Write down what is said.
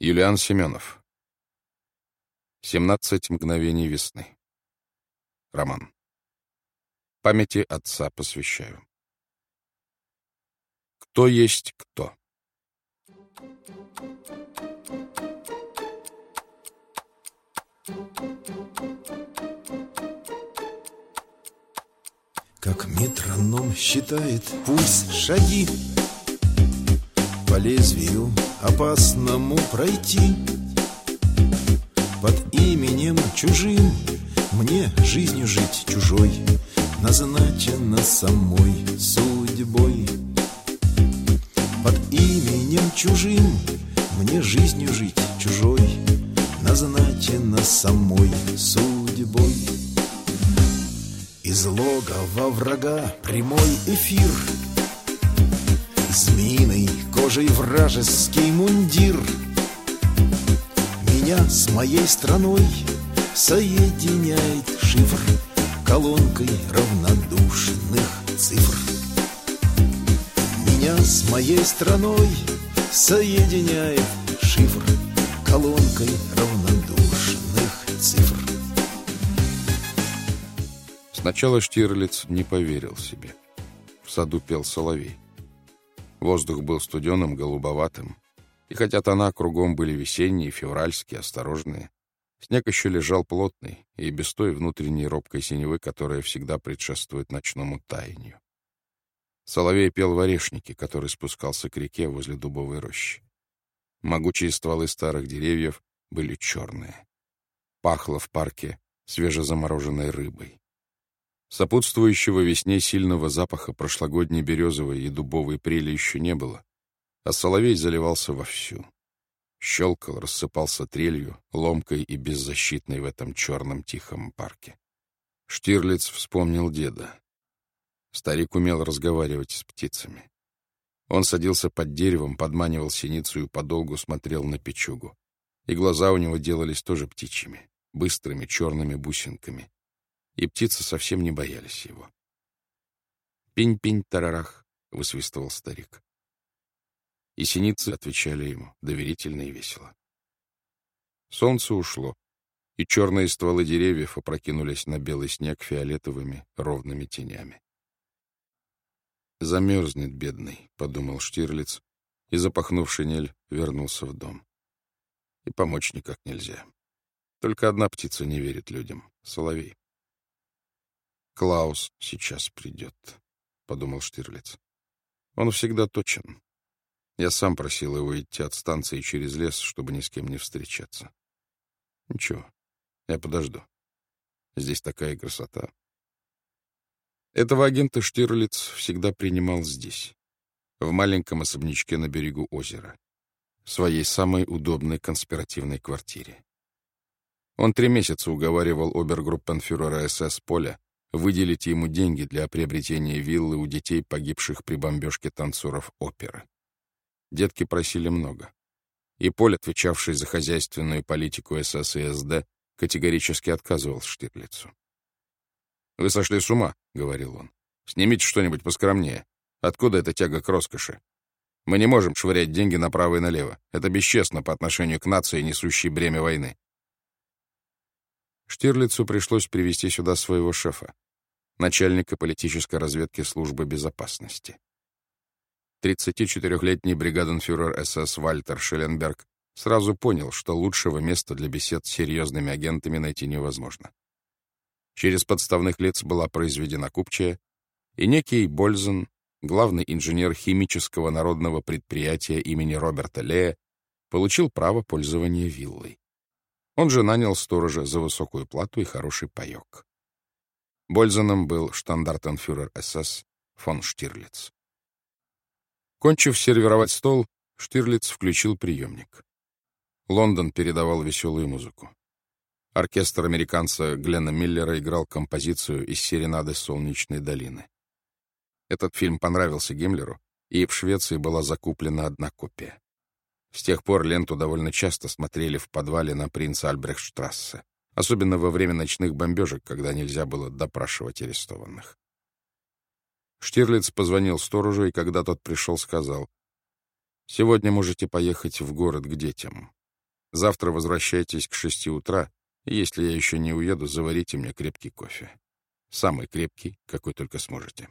Юлиан Семенов. «Семнадцать мгновений весны». Роман. Памяти отца посвящаю. Кто есть кто? Как метроном считает пульс шаги По лезвию опасному пройти. Под именем чужим Мне жизнью жить чужой Назначено самой судьбой. Под именем чужим Мне жизнью жить чужой Назначено самой судьбой. Из логова врага прямой эфир Змеиной кожей вражеский мундир Меня с моей страной соединяет шифр Колонкой равнодушных цифр Меня с моей страной соединяет шифр Колонкой равнодушных цифр Сначала Штирлиц не поверил себе. В саду пел соловей. Воздух был студеным, голубоватым. И хотя тона кругом были весенние, февральские, осторожные, снег еще лежал плотный и без той внутренней робкой синевы, которая всегда предшествует ночному таянию. Соловей пел в орешнике, который спускался к реке возле дубовой рощи. Могучие стволы старых деревьев были черные. Пахло в парке свежезамороженной рыбой. Сопутствующего весне сильного запаха прошлогодней березовой и дубовой прели еще не было, а соловей заливался вовсю. Щелкал, рассыпался трелью, ломкой и беззащитной в этом черном тихом парке. Штирлиц вспомнил деда. Старик умел разговаривать с птицами. Он садился под деревом, подманивал синицу и подолгу смотрел на печугу. И глаза у него делались тоже птичьими, быстрыми черными бусинками и птицы совсем не боялись его. «Пинь-пинь-тарарах», — высвистывал старик. И синицы отвечали ему, доверительно и весело. Солнце ушло, и черные стволы деревьев опрокинулись на белый снег фиолетовыми ровными тенями. «Замерзнет, бедный», — подумал Штирлиц, и, запахнув шинель, вернулся в дом. И помочь никак нельзя. Только одна птица не верит людям — соловей. «Клаус сейчас придет», — подумал Штирлиц. «Он всегда точен. Я сам просил его идти от станции через лес, чтобы ни с кем не встречаться. Ничего, я подожду. Здесь такая красота». Этого агента Штирлиц всегда принимал здесь, в маленьком особнячке на берегу озера, в своей самой удобной конспиративной квартире. Он три месяца уговаривал обергруппенфюрера СС Поля выделить ему деньги для приобретения виллы у детей, погибших при бомбежке танцоров оперы. Детки просили много. И Поль, отвечавший за хозяйственную политику СС и СД, категорически отказывал Штирлицу. «Вы сошли с ума», — говорил он. «Снимите что-нибудь поскромнее. Откуда эта тяга к роскоши? Мы не можем швырять деньги направо и налево. Это бесчестно по отношению к нации, несущей бремя войны». Штирлицу пришлось привести сюда своего шефа, начальника политической разведки службы безопасности. 34-летний бригаденфюрер СС Вальтер Шелленберг сразу понял, что лучшего места для бесед с серьезными агентами найти невозможно. Через подставных лиц была произведена купчая, и некий Бользен, главный инженер химического народного предприятия имени Роберта Лея, получил право пользования виллой. Он же нанял сторожа за высокую плату и хороший паек. Бользеном был штандартенфюрер СС фон Штирлиц. Кончив сервировать стол, Штирлиц включил приемник. Лондон передавал веселую музыку. Оркестр американца Глена Миллера играл композицию из серенады «Солнечной долины». Этот фильм понравился Гиммлеру, и в Швеции была закуплена одна копия. С тех пор ленту довольно часто смотрели в подвале на принца Альбрехтштрассе особенно во время ночных бомбежек, когда нельзя было допрашивать арестованных. Штирлиц позвонил сторожу, и когда тот пришел, сказал, «Сегодня можете поехать в город к детям. Завтра возвращайтесь к шести утра, и если я еще не уеду, заварите мне крепкий кофе. Самый крепкий, какой только сможете.